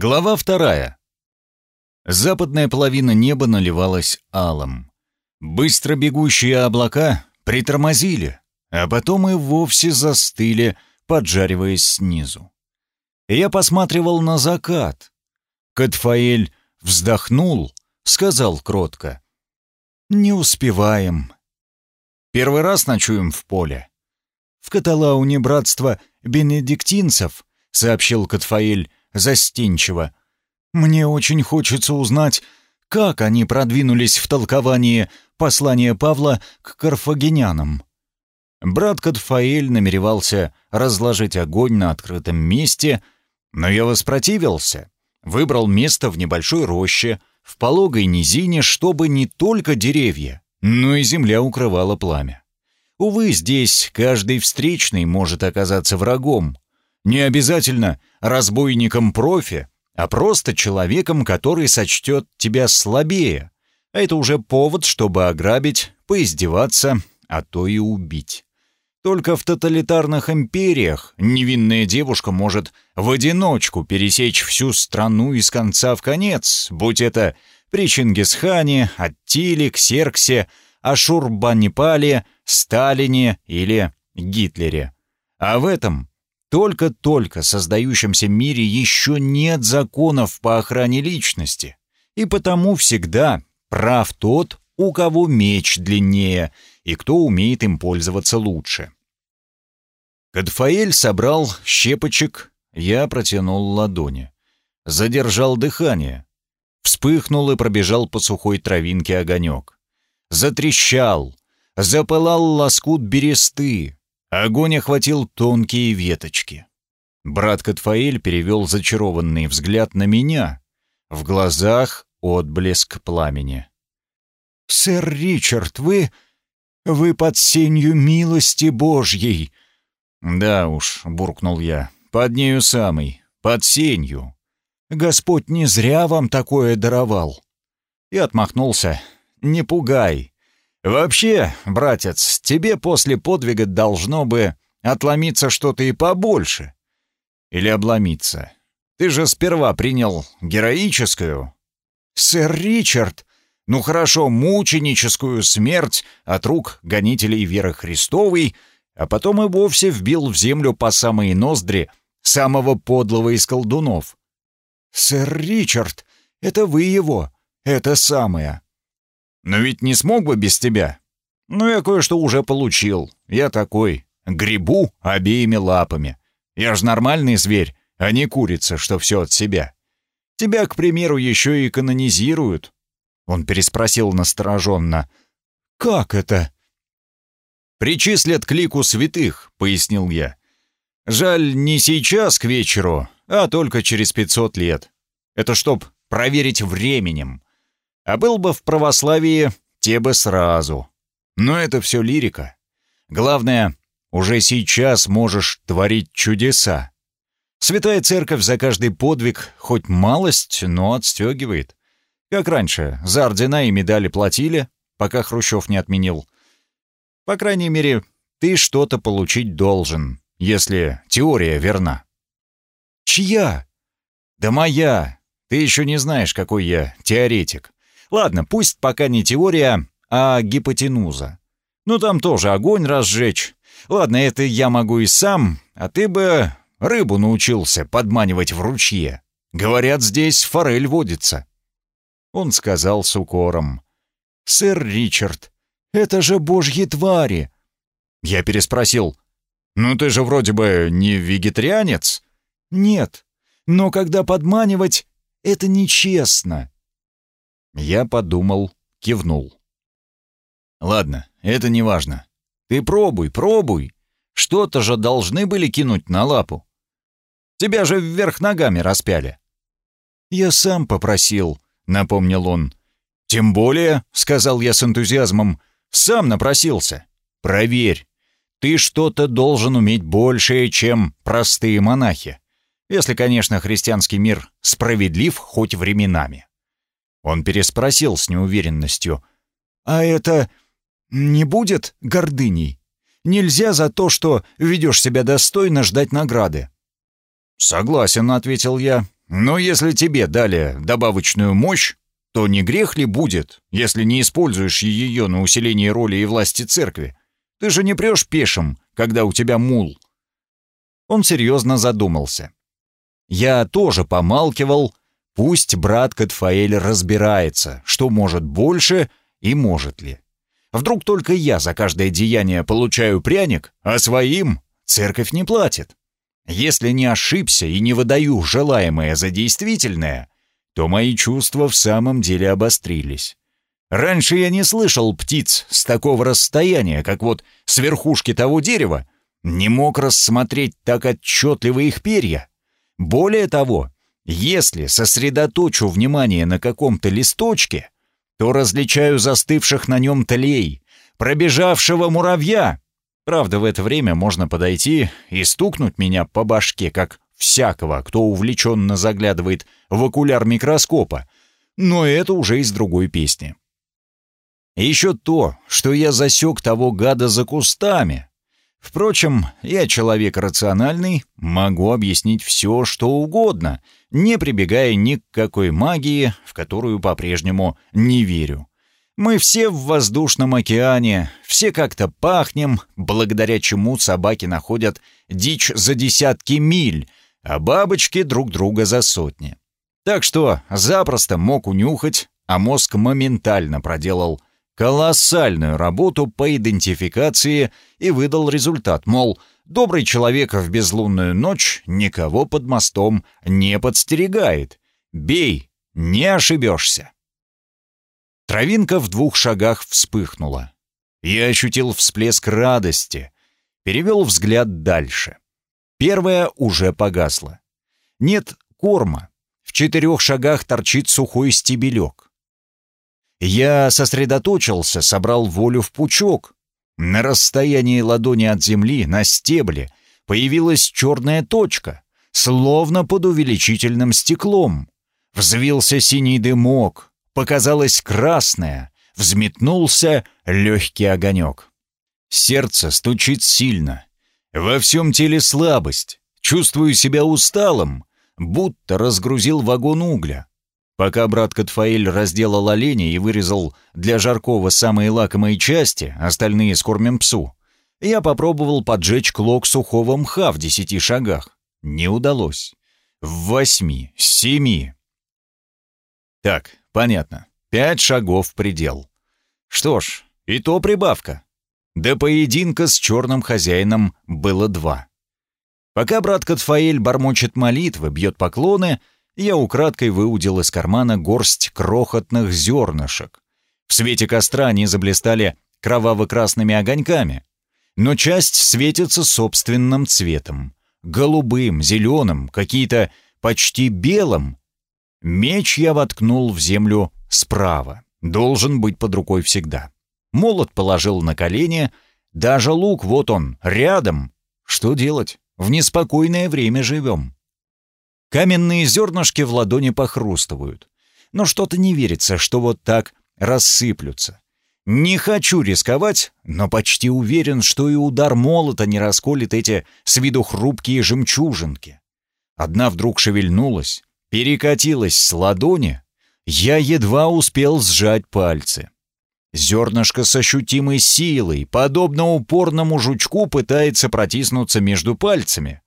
Глава вторая. Западная половина неба наливалась алым. Быстро бегущие облака притормозили, а потом и вовсе застыли, поджариваясь снизу. Я посматривал на закат. Катфаэль вздохнул, сказал кротко. «Не успеваем. Первый раз ночуем в поле. В Каталауне братство бенедиктинцев», — сообщил Катфаэль застенчиво. «Мне очень хочется узнать, как они продвинулись в толковании послания Павла к карфагенянам». Брат Катфаэль намеревался разложить огонь на открытом месте, но я воспротивился. Выбрал место в небольшой роще, в пологой низине, чтобы не только деревья, но и земля укрывала пламя. Увы, здесь каждый встречный может оказаться врагом. Не обязательно разбойником-профи, а просто человеком, который сочтет тебя слабее. А это уже повод, чтобы ограбить, поиздеваться, а то и убить. Только в тоталитарных империях невинная девушка может в одиночку пересечь всю страну из конца в конец, будь это при Чингисхане, Аттиле, Ксерксе, Ашурбанипале, Сталине или Гитлере. А в этом только-только создающемся мире еще нет законов по охране личности, и потому всегда прав тот, у кого меч длиннее и кто умеет им пользоваться лучше. Кадфаэль собрал щепочек, я протянул ладони. Задержал дыхание. Вспыхнул и пробежал по сухой травинке огонек. Затрещал, запылал лоскут бересты. Огонь охватил тонкие веточки. Брат Катфаэль перевел зачарованный взгляд на меня. В глазах отблеск пламени. «Сэр Ричард, вы... вы под сенью милости Божьей!» «Да уж», — буркнул я, — «под нею самый, под сенью. Господь не зря вам такое даровал». И отмахнулся. «Не пугай. Вообще, братец, тебе после подвига должно бы отломиться что-то и побольше. Или обломиться. Ты же сперва принял героическую». «Сэр Ричард!» Ну хорошо, мученическую смерть от рук гонителей веры Христовой, а потом и вовсе вбил в землю по самые ноздри самого подлого из колдунов. «Сэр Ричард, это вы его, это самое». «Но ведь не смог бы без тебя. Ну, я кое-что уже получил. Я такой, грибу обеими лапами. Я ж нормальный зверь, а не курица, что все от себя. Тебя, к примеру, еще и канонизируют, он переспросил настороженно. «Как это?» «Причислят к лику святых», — пояснил я. «Жаль, не сейчас к вечеру, а только через пятьсот лет. Это чтоб проверить временем. А был бы в православии, те бы сразу. Но это все лирика. Главное, уже сейчас можешь творить чудеса. Святая Церковь за каждый подвиг хоть малость, но отстегивает. Как раньше, за ордена и медали платили, пока Хрущев не отменил. По крайней мере, ты что-то получить должен, если теория верна. Чья? Да моя. Ты еще не знаешь, какой я теоретик. Ладно, пусть пока не теория, а гипотенуза. Ну там тоже огонь разжечь. Ладно, это я могу и сам, а ты бы рыбу научился подманивать в ручье. Говорят, здесь форель водится. Он сказал с укором. «Сэр Ричард, это же божьи твари!» Я переспросил. «Ну ты же вроде бы не вегетарианец?» «Нет, но когда подманивать, это нечестно». Я подумал, кивнул. «Ладно, это не важно. Ты пробуй, пробуй. Что-то же должны были кинуть на лапу. Тебя же вверх ногами распяли». «Я сам попросил», напомнил он. «Тем более», — сказал я с энтузиазмом, — «сам напросился. Проверь. Ты что-то должен уметь большее, чем простые монахи. Если, конечно, христианский мир справедлив хоть временами». Он переспросил с неуверенностью. «А это не будет гордыней? Нельзя за то, что ведешь себя достойно, ждать награды?» «Согласен», — ответил я. но если тебе дали добавочную мощь, то не грех ли будет, если не используешь ее на усиление роли и власти церкви? Ты же не прешь пешим, когда у тебя мул». Он серьезно задумался. Я тоже помалкивал, пусть брат Катфаэль разбирается, что может больше и может ли. Вдруг только я за каждое деяние получаю пряник, а своим церковь не платит. Если не ошибся и не выдаю желаемое за действительное, то мои чувства в самом деле обострились. Раньше я не слышал птиц с такого расстояния, как вот с верхушки того дерева, не мог рассмотреть так отчетливо их перья. Более того, если сосредоточу внимание на каком-то листочке, то различаю застывших на нем тлей, пробежавшего муравья, Правда, в это время можно подойти и стукнуть меня по башке, как всякого, кто увлеченно заглядывает в окуляр микроскопа, но это уже из другой песни. еще то, что я засек того гада за кустами. Впрочем, я человек рациональный, могу объяснить все, что угодно, не прибегая ни к какой магии, в которую по-прежнему не верю. Мы все в воздушном океане, все как-то пахнем, благодаря чему собаки находят дичь за десятки миль, а бабочки друг друга за сотни. Так что запросто мог унюхать, а мозг моментально проделал колоссальную работу по идентификации и выдал результат, мол, добрый человек в безлунную ночь никого под мостом не подстерегает. Бей, не ошибешься. Травинка в двух шагах вспыхнула. Я ощутил всплеск радости, перевел взгляд дальше. Первая уже погасла. Нет корма. В четырех шагах торчит сухой стебелек. Я сосредоточился, собрал волю в пучок. На расстоянии ладони от земли, на стебле, появилась черная точка, словно под увеличительным стеклом. Взвился синий дымок, показалось красное, взметнулся легкий огонек. Сердце стучит сильно. Во всем теле слабость. Чувствую себя усталым, будто разгрузил вагон угля. Пока брат Катфаэль разделал оленя и вырезал для Жаркова самые лакомые части, остальные скормим псу, я попробовал поджечь клок сухого мха в десяти шагах. Не удалось. В восьми, семи. Так, Понятно. Пять шагов предел. Что ж, и то прибавка. До поединка с черным хозяином было два. Пока брат Катфаэль бормочет молитвы, бьет поклоны, я украдкой выудил из кармана горсть крохотных зернышек. В свете костра они заблистали кроваво-красными огоньками, но часть светится собственным цветом. Голубым, зеленым, какие-то почти белым, Меч я воткнул в землю справа. Должен быть под рукой всегда. Молот положил на колени. Даже лук, вот он, рядом. Что делать? В неспокойное время живем. Каменные зернышки в ладони похрустывают. Но что-то не верится, что вот так рассыплются. Не хочу рисковать, но почти уверен, что и удар молота не расколет эти с виду хрупкие жемчужинки. Одна вдруг шевельнулась, перекатилась с ладони, я едва успел сжать пальцы. Зернышко с ощутимой силой, подобно упорному жучку, пытается протиснуться между пальцами.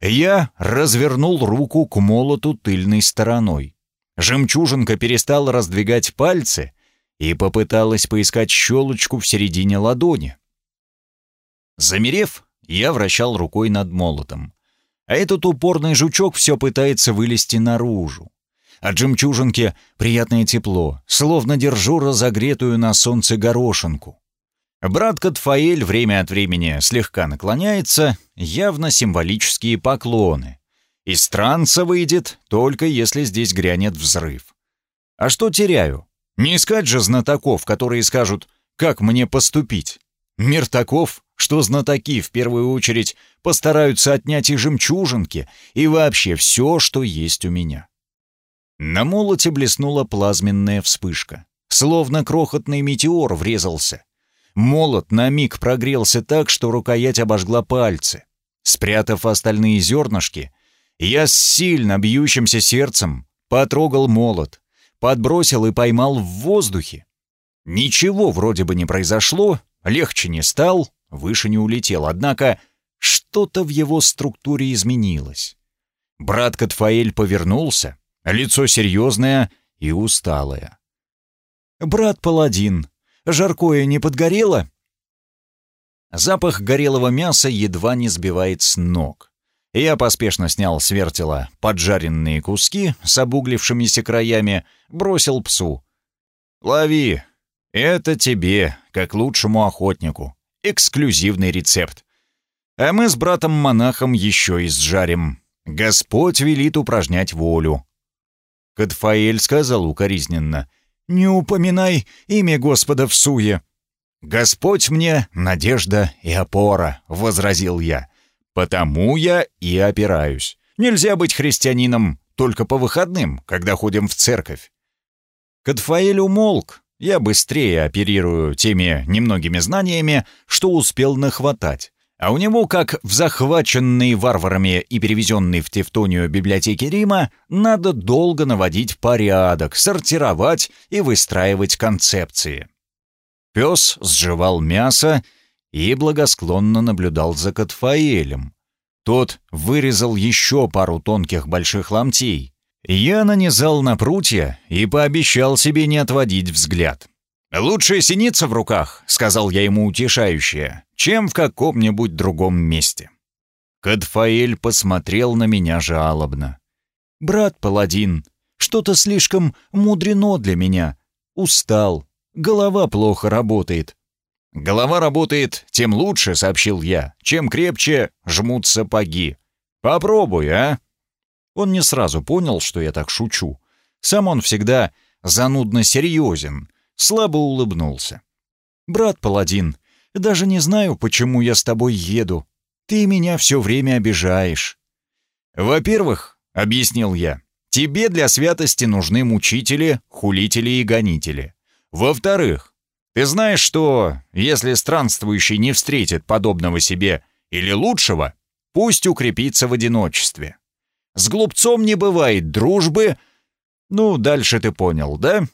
Я развернул руку к молоту тыльной стороной. Жемчужинка перестала раздвигать пальцы и попыталась поискать щелочку в середине ладони. Замерев, я вращал рукой над молотом. А этот упорный жучок все пытается вылезти наружу. От жемчужинки приятное тепло, словно держу разогретую на солнце горошинку. Брат Катфаэль время от времени слегка наклоняется, явно символические поклоны. Из транса выйдет, только если здесь грянет взрыв. А что теряю? Не искать же знатоков, которые скажут, как мне поступить. Мир таков, что знатоки в первую очередь постараются отнять и жемчужинки, и вообще все, что есть у меня. На молоте блеснула плазменная вспышка. Словно крохотный метеор врезался. Молот на миг прогрелся так, что рукоять обожгла пальцы. Спрятав остальные зернышки, Я с сильно бьющимся сердцем потрогал молот, подбросил и поймал в воздухе. Ничего вроде бы не произошло, легче не стал, выше не улетел, однако что-то в его структуре изменилось. Брат Катфаэль повернулся, лицо серьезное и усталое. «Брат Паладин, жаркое не подгорело?» Запах горелого мяса едва не сбивает с ног. Я поспешно снял с вертела поджаренные куски с обуглившимися краями, бросил псу. «Лови! Это тебе, как лучшему охотнику. Эксклюзивный рецепт. А мы с братом-монахом еще и сжарим. Господь велит упражнять волю». Катфаэль сказал укоризненно. «Не упоминай имя Господа в суе». «Господь мне надежда и опора», — возразил я. «Потому я и опираюсь. Нельзя быть христианином только по выходным, когда ходим в церковь». Катфаэль умолк. Я быстрее оперирую теми немногими знаниями, что успел нахватать. А у него, как в захваченной варварами и перевезенной в Тевтонию библиотеке Рима, надо долго наводить порядок, сортировать и выстраивать концепции. Пес сживал мясо и благосклонно наблюдал за Катфаэлем. Тот вырезал еще пару тонких больших ломтей. Я нанизал на прутья и пообещал себе не отводить взгляд. «Лучше синица в руках», — сказал я ему утешающе, «чем в каком-нибудь другом месте». Кадфаэль посмотрел на меня жалобно. «Брат Паладин, что-то слишком мудрено для меня. Устал, Голова плохо работает». «Голова работает, тем лучше», — сообщил я. «Чем крепче жмут сапоги. Попробуй, а?» Он не сразу понял, что я так шучу. Сам он всегда занудно серьезен, слабо улыбнулся. «Брат Паладин, даже не знаю, почему я с тобой еду. Ты меня все время обижаешь». «Во-первых, — объяснил я, — тебе для святости нужны мучители, хулители и гонители. Во-вторых, ты знаешь, что если странствующий не встретит подобного себе или лучшего, пусть укрепится в одиночестве. С глупцом не бывает дружбы. Ну, дальше ты понял, да?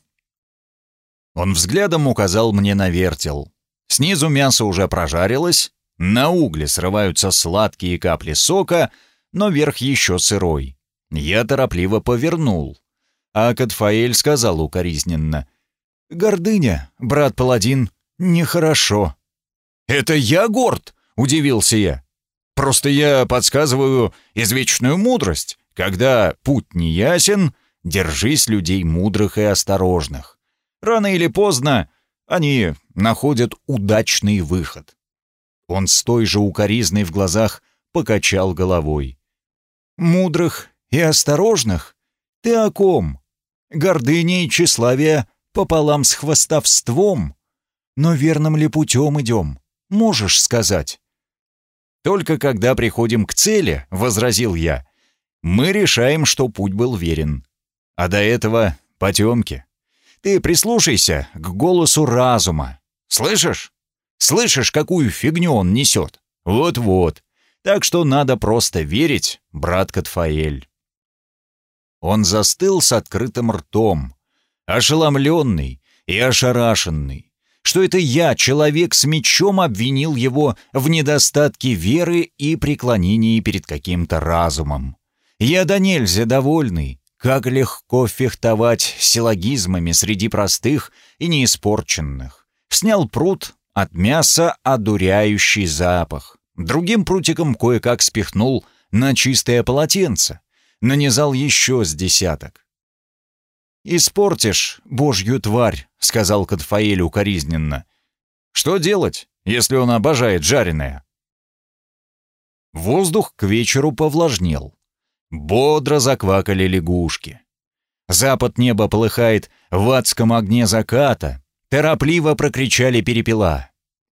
Он взглядом указал мне на вертел. Снизу мясо уже прожарилось, на угле срываются сладкие капли сока, но верх еще сырой. Я торопливо повернул. А Катфаэль сказал укоризненно — «Гордыня, брат Паладин, нехорошо». «Это я горд?» — удивился я. «Просто я подсказываю извечную мудрость. Когда путь не ясен, держись людей мудрых и осторожных. Рано или поздно они находят удачный выход». Он с той же укоризной в глазах покачал головой. «Мудрых и осторожных? Ты о ком? Гордыня и тщеславие пополам с хвостовством. Но верным ли путем идем, можешь сказать?» «Только когда приходим к цели», — возразил я, — «мы решаем, что путь был верен. А до этого — потемки. Ты прислушайся к голосу разума. Слышишь? Слышишь, какую фигню он несет? Вот-вот. Так что надо просто верить, брат Катфаэль». Он застыл с открытым ртом, ошеломленный и ошарашенный, что это я, человек с мечом, обвинил его в недостатке веры и преклонении перед каким-то разумом. Я да нельзя довольный, как легко фехтовать силлогизмами среди простых и неиспорченных. Снял пруд, от мяса одуряющий запах. Другим прутиком кое-как спихнул на чистое полотенце. Нанизал еще с десяток. «Испортишь божью тварь», — сказал Катфаэль укоризненно. «Что делать, если он обожает жареное?» Воздух к вечеру повлажнел. Бодро заквакали лягушки. Запад неба полыхает в адском огне заката. Торопливо прокричали перепела.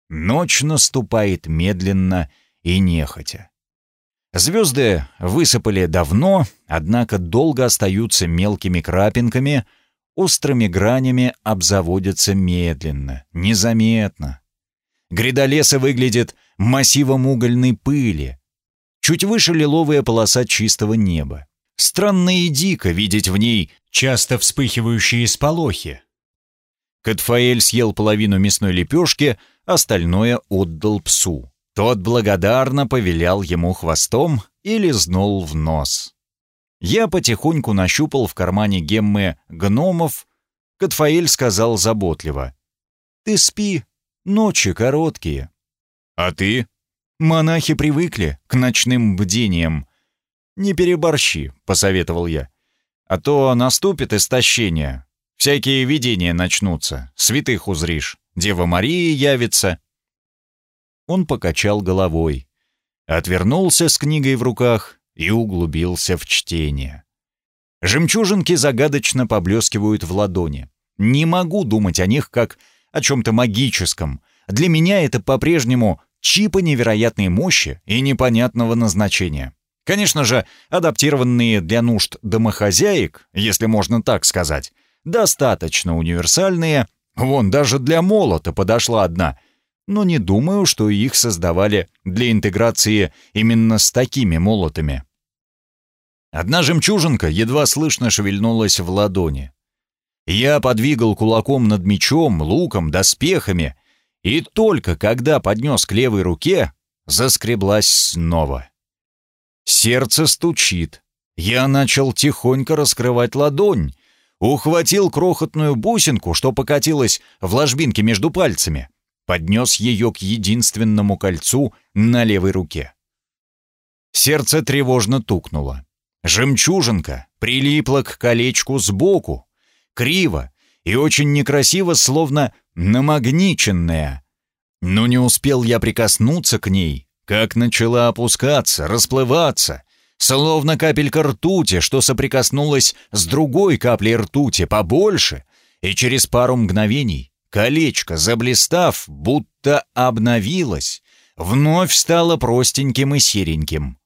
Ночь наступает медленно и нехотя. Звезды высыпали давно, однако долго остаются мелкими крапинками, острыми гранями обзаводятся медленно, незаметно. Гряда леса выглядит массивом угольной пыли. Чуть выше лиловая полоса чистого неба. Странно и дико видеть в ней часто вспыхивающие сполохи. Катфаэль съел половину мясной лепешки, остальное отдал псу. Тот благодарно повилял ему хвостом и лизнул в нос. Я потихоньку нащупал в кармане геммы гномов. Катфаэль сказал заботливо. «Ты спи, ночи короткие». «А ты?» «Монахи привыкли к ночным бдениям». «Не переборщи», — посоветовал я. «А то наступит истощение. Всякие видения начнутся, святых узришь, Дева Мария явится». Он покачал головой, отвернулся с книгой в руках и углубился в чтение. Жемчужинки загадочно поблескивают в ладони. Не могу думать о них как о чем-то магическом. Для меня это по-прежнему чипы невероятной мощи и непонятного назначения. Конечно же, адаптированные для нужд домохозяек, если можно так сказать, достаточно универсальные. Вон, даже для молота подошла одна. Но не думаю, что их создавали для интеграции именно с такими молотами. Одна жемчужинка едва слышно шевельнулась в ладони. Я подвигал кулаком над мечом, луком, доспехами, и только когда поднес к левой руке, заскреблась снова. Сердце стучит. Я начал тихонько раскрывать ладонь, ухватил крохотную бусинку, что покатилась в ложбинке между пальцами, поднес ее к единственному кольцу на левой руке. Сердце тревожно тукнуло. Жемчужинка прилипла к колечку сбоку, криво и очень некрасиво, словно намагниченная. Но не успел я прикоснуться к ней, как начала опускаться, расплываться, словно капелька ртути, что соприкоснулась с другой каплей ртути побольше, и через пару мгновений колечко, заблистав, будто обновилось, вновь стало простеньким и сереньким.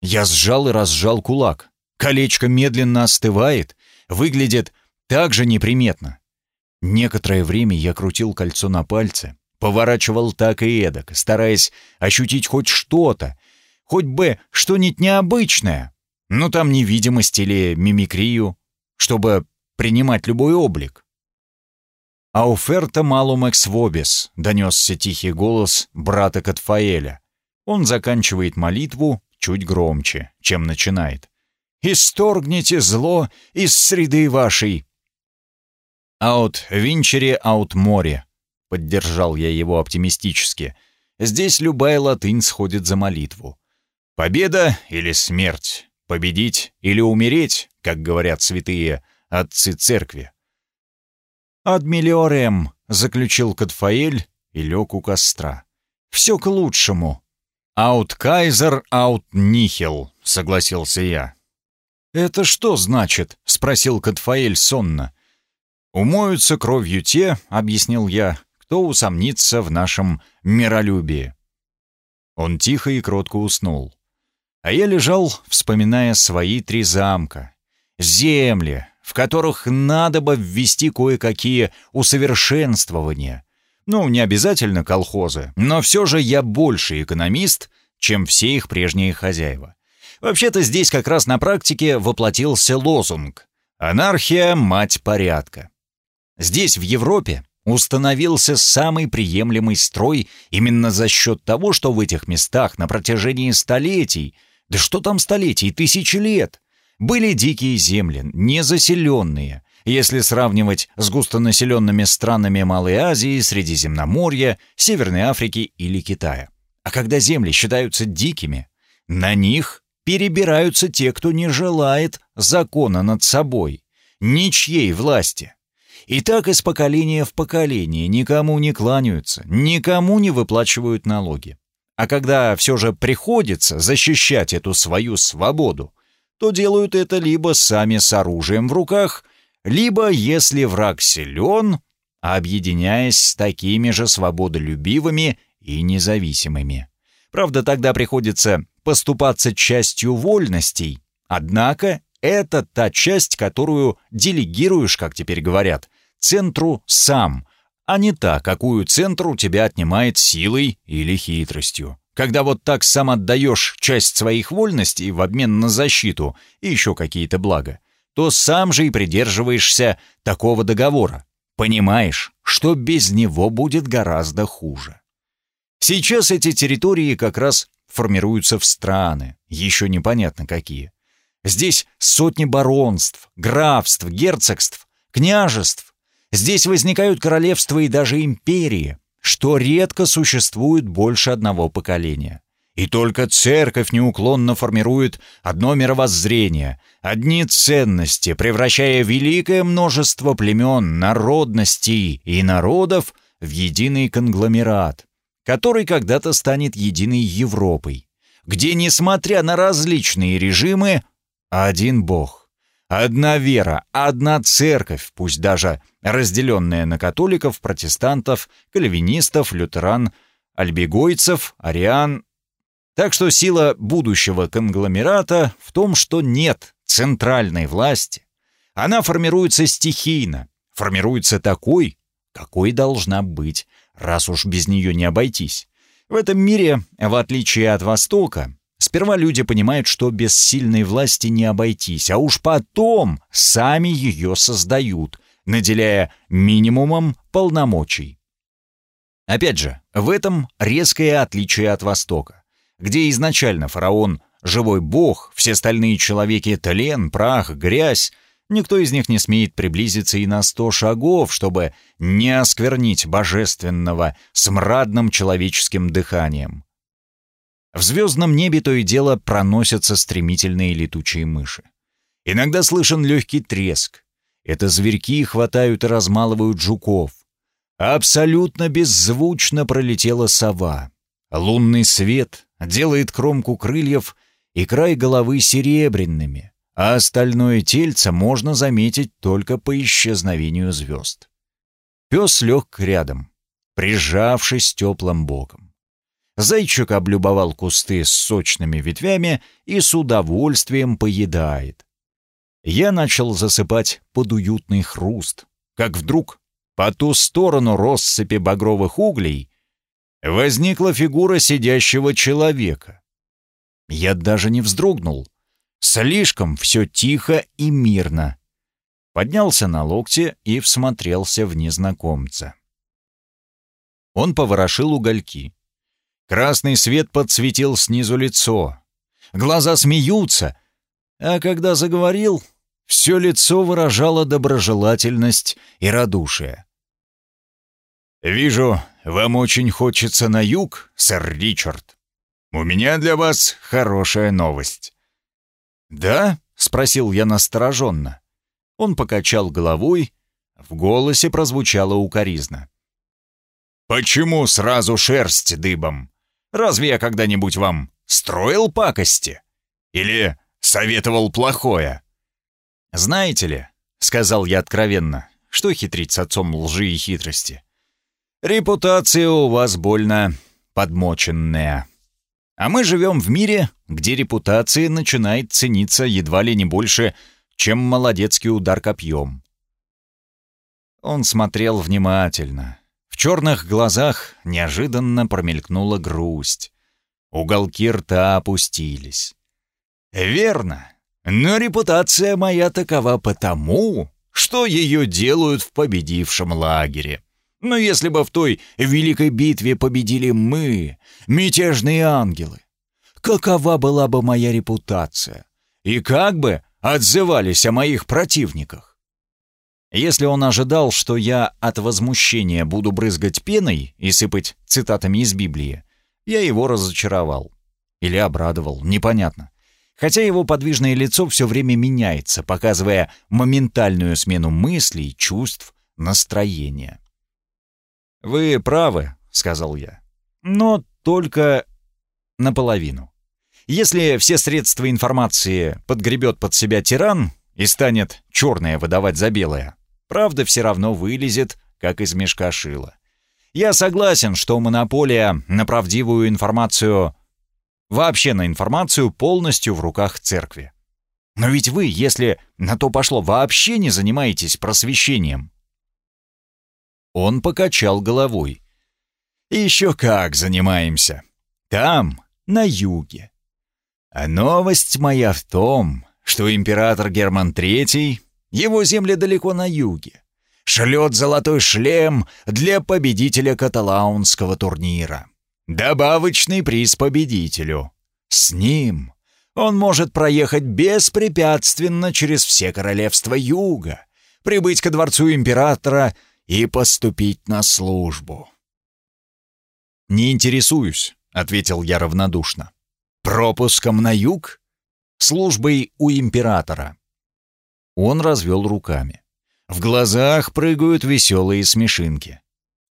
Я сжал и разжал кулак. Колечко медленно остывает, выглядит так же неприметно. Некоторое время я крутил кольцо на пальце, поворачивал так и эдак, стараясь ощутить хоть что-то, хоть бы что-нибудь необычное, ну там невидимость или мимикрию, чтобы принимать любой облик. «Ауферта малум экс вобис», — донесся тихий голос брата Катфаэля. Он заканчивает молитву чуть громче, чем начинает. «Исторгните зло из среды вашей, «Аут винчере, аут море», — поддержал я его оптимистически. «Здесь любая латынь сходит за молитву. Победа или смерть, победить или умереть, как говорят святые отцы церкви». «Ад миллиорем», — заключил Катфаэль и лег у костра. «Все к лучшему». «Аут кайзер, аут нихил», — согласился я. «Это что значит?» — спросил Катфаэль сонно. «Умоются кровью те, — объяснил я, — кто усомнится в нашем миролюбии». Он тихо и кротко уснул. А я лежал, вспоминая свои три замка. Земли, в которых надо бы ввести кое-какие усовершенствования. Ну, не обязательно колхозы, но все же я больше экономист, чем все их прежние хозяева. Вообще-то здесь как раз на практике воплотился лозунг «Анархия – мать порядка». Здесь, в Европе, установился самый приемлемый строй именно за счет того, что в этих местах на протяжении столетий, да что там столетий, тысячи лет, были дикие земли, незаселенные, если сравнивать с густонаселенными странами Малой Азии, Средиземноморья, Северной Африки или Китая. А когда земли считаются дикими, на них перебираются те, кто не желает закона над собой, ничьей власти – и так из поколения в поколение никому не кланяются, никому не выплачивают налоги. А когда все же приходится защищать эту свою свободу, то делают это либо сами с оружием в руках, либо, если враг силен, объединяясь с такими же свободолюбивыми и независимыми. Правда, тогда приходится поступаться частью вольностей, однако это та часть, которую делегируешь, как теперь говорят, центру сам, а не та, какую центру тебя отнимает силой или хитростью. когда вот так сам отдаешь часть своих вольностей в обмен на защиту и еще какие-то блага, то сам же и придерживаешься такого договора. Понимаешь, что без него будет гораздо хуже. Сейчас эти территории как раз формируются в страны, еще непонятно какие. Здесь сотни баронств, графств, герцогств, княжеств. Здесь возникают королевства и даже империи, что редко существует больше одного поколения. И только церковь неуклонно формирует одно мировоззрение, одни ценности, превращая великое множество племен, народностей и народов в единый конгломерат, который когда-то станет единой Европой, где, несмотря на различные режимы, один Бог, одна вера, одна церковь, пусть даже разделенная на католиков, протестантов, кальвинистов, лютеран, альбегойцев, ариан. Так что сила будущего конгломерата в том, что нет центральной власти. Она формируется стихийно, формируется такой, какой должна быть, раз уж без нее не обойтись. В этом мире, в отличие от Востока, сперва люди понимают, что без сильной власти не обойтись, а уж потом сами ее создают, наделяя минимумом полномочий. Опять же, в этом резкое отличие от Востока, где изначально фараон — живой бог, все остальные человеки — тлен, прах, грязь, никто из них не смеет приблизиться и на сто шагов, чтобы не осквернить божественного смрадным человеческим дыханием. В звездном небе то и дело проносятся стремительные летучие мыши. Иногда слышен легкий треск, это зверьки хватают и размалывают жуков. Абсолютно беззвучно пролетела сова. Лунный свет делает кромку крыльев и край головы серебряными, а остальное тельце можно заметить только по исчезновению звезд. Пес лег рядом, прижавшись теплым боком. Зайчик облюбовал кусты с сочными ветвями и с удовольствием поедает. Я начал засыпать под уютный хруст, как вдруг по ту сторону россыпи багровых углей возникла фигура сидящего человека. Я даже не вздрогнул. Слишком все тихо и мирно. Поднялся на локте и всмотрелся в незнакомца. Он поворошил угольки. Красный свет подсветил снизу лицо. Глаза смеются, а когда заговорил, все лицо выражало доброжелательность и радушие. «Вижу, вам очень хочется на юг, сэр Ричард. У меня для вас хорошая новость». «Да?» — спросил я настороженно. Он покачал головой, в голосе прозвучало укоризна. «Почему сразу шерсть дыбом? Разве я когда-нибудь вам строил пакости? Или советовал плохое. «Знаете ли», — сказал я откровенно, что хитрить с отцом лжи и хитрости. «Репутация у вас больно подмоченная. А мы живем в мире, где репутация начинает цениться едва ли не больше, чем молодецкий удар копьем». Он смотрел внимательно. В черных глазах неожиданно промелькнула грусть. Уголки рта опустились. «Верно. Но репутация моя такова потому, что ее делают в победившем лагере. Но если бы в той великой битве победили мы, мятежные ангелы, какова была бы моя репутация? И как бы отзывались о моих противниках? Если он ожидал, что я от возмущения буду брызгать пеной и сыпать цитатами из Библии, я его разочаровал. Или обрадовал, непонятно хотя его подвижное лицо все время меняется, показывая моментальную смену мыслей, чувств, настроения. «Вы правы», — сказал я, — «но только наполовину. Если все средства информации подгребет под себя тиран и станет черное выдавать за белое, правда все равно вылезет, как из мешка шила. Я согласен, что монополия на правдивую информацию Вообще на информацию полностью в руках церкви. Но ведь вы, если на то пошло, вообще не занимаетесь просвещением. Он покачал головой. «Еще как занимаемся. Там, на юге. А новость моя в том, что император Герман III, его земли далеко на юге, шлет золотой шлем для победителя каталаунского турнира. Добавочный приз победителю. С ним он может проехать беспрепятственно через все королевства юга, прибыть ко дворцу императора и поступить на службу. «Не интересуюсь», — ответил я равнодушно. «Пропуском на юг? Службой у императора». Он развел руками. В глазах прыгают веселые смешинки.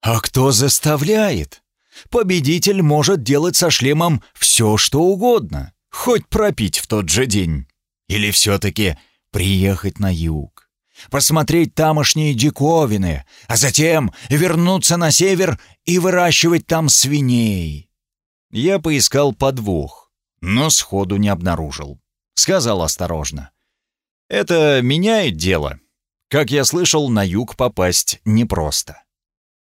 «А кто заставляет? Победитель может делать со шлемом все, что угодно, хоть пропить в тот же день. Или все-таки приехать на юг, посмотреть тамошние диковины, а затем вернуться на север и выращивать там свиней». Я поискал подвох, но сходу не обнаружил. Сказал осторожно. «Это меняет дело. Как я слышал, на юг попасть непросто».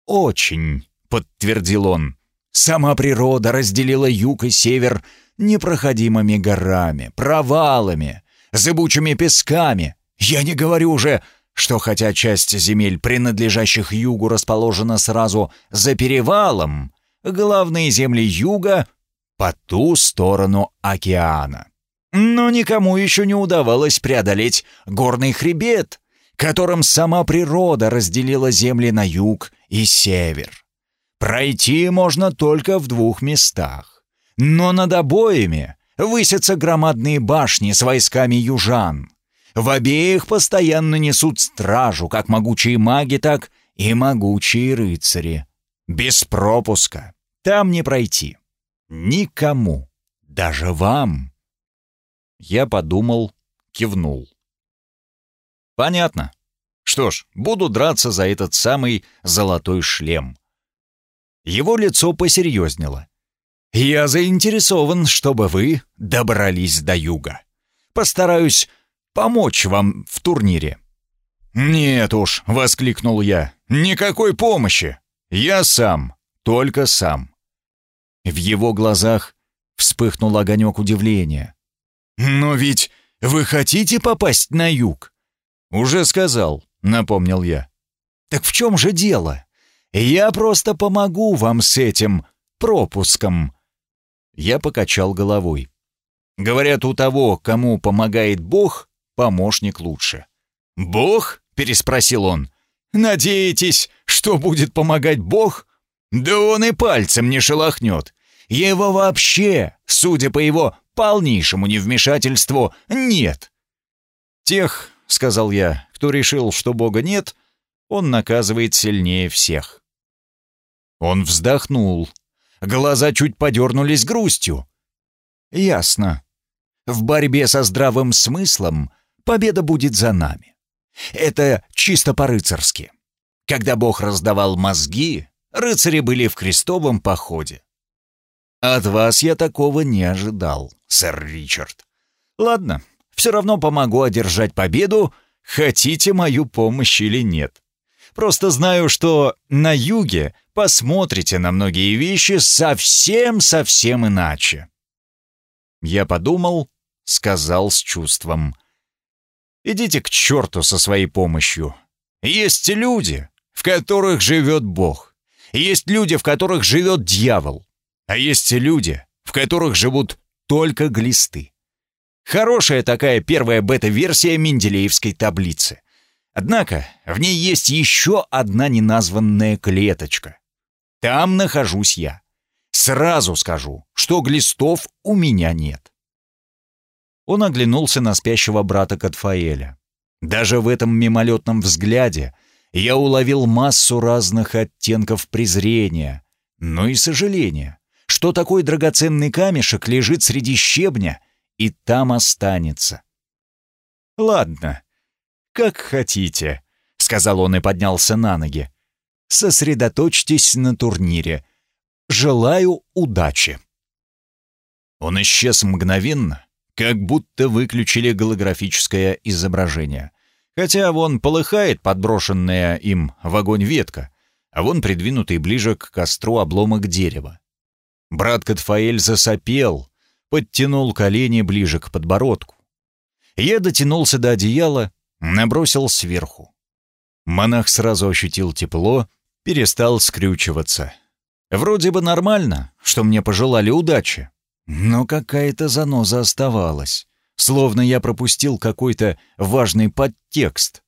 «Очень», — подтвердил он. «Сама природа разделила юг и север непроходимыми горами, провалами, зыбучими песками. Я не говорю уже, что хотя часть земель, принадлежащих югу, расположена сразу за перевалом, главные земли юга — по ту сторону океана. Но никому еще не удавалось преодолеть горный хребет, которым сама природа разделила земли на юг и север. Пройти можно только в двух местах. Но над обоими высятся громадные башни с войсками южан. В обеих постоянно несут стражу, как могучие маги, так и могучие рыцари. Без пропуска. Там не пройти. Никому. Даже вам. Я подумал, кивнул. Понятно. Что ж, буду драться за этот самый золотой шлем. Его лицо посерьезнело. Я заинтересован, чтобы вы добрались до юга. Постараюсь помочь вам в турнире. «Нет уж», — воскликнул я, — «никакой помощи. Я сам, только сам». В его глазах вспыхнул огонек удивления. «Но ведь вы хотите попасть на юг?» «Уже сказал», — напомнил я. «Так в чем же дело? Я просто помогу вам с этим пропуском». Я покачал головой. Говорят, у того, кому помогает Бог, помощник лучше. «Бог?» — переспросил он. «Надеетесь, что будет помогать Бог? Да он и пальцем не шелохнет. Его вообще, судя по его полнейшему невмешательству, нет. Тех, — сказал я, — кто решил, что Бога нет, он наказывает сильнее всех. Он вздохнул. Глаза чуть подернулись грустью. Ясно. В борьбе со здравым смыслом победа будет за нами. Это чисто по-рыцарски. Когда Бог раздавал мозги, рыцари были в крестовом походе. От вас я такого не ожидал, сэр Ричард. Ладно, все равно помогу одержать победу, хотите мою помощь или нет. Просто знаю, что на юге посмотрите на многие вещи совсем-совсем иначе. Я подумал, сказал с чувством. Идите к черту со своей помощью. Есть люди, в которых живет Бог. Есть люди, в которых живет дьявол. А есть люди, в которых живут только глисты. Хорошая такая первая бета-версия Менделеевской таблицы. Однако в ней есть еще одна неназванная клеточка. Там нахожусь я. Сразу скажу, что глистов у меня нет. Он оглянулся на спящего брата Катфаэля. Даже в этом мимолетном взгляде я уловил массу разных оттенков презрения, но и сожаления, что такой драгоценный камешек лежит среди щебня и там останется. «Ладно, как хотите», — сказал он и поднялся на ноги. «Сосредоточьтесь на турнире. Желаю удачи». Он исчез мгновенно, как будто выключили голографическое изображение. Хотя вон полыхает подброшенная им в огонь ветка, а вон придвинутый ближе к костру обломок дерева. Брат Катфаэль засопел, подтянул колени ближе к подбородку. Я дотянулся до одеяла, набросил сверху. Монах сразу ощутил тепло, перестал скрючиваться. Вроде бы нормально, что мне пожелали удачи, но какая-то заноза оставалась, словно я пропустил какой-то важный подтекст.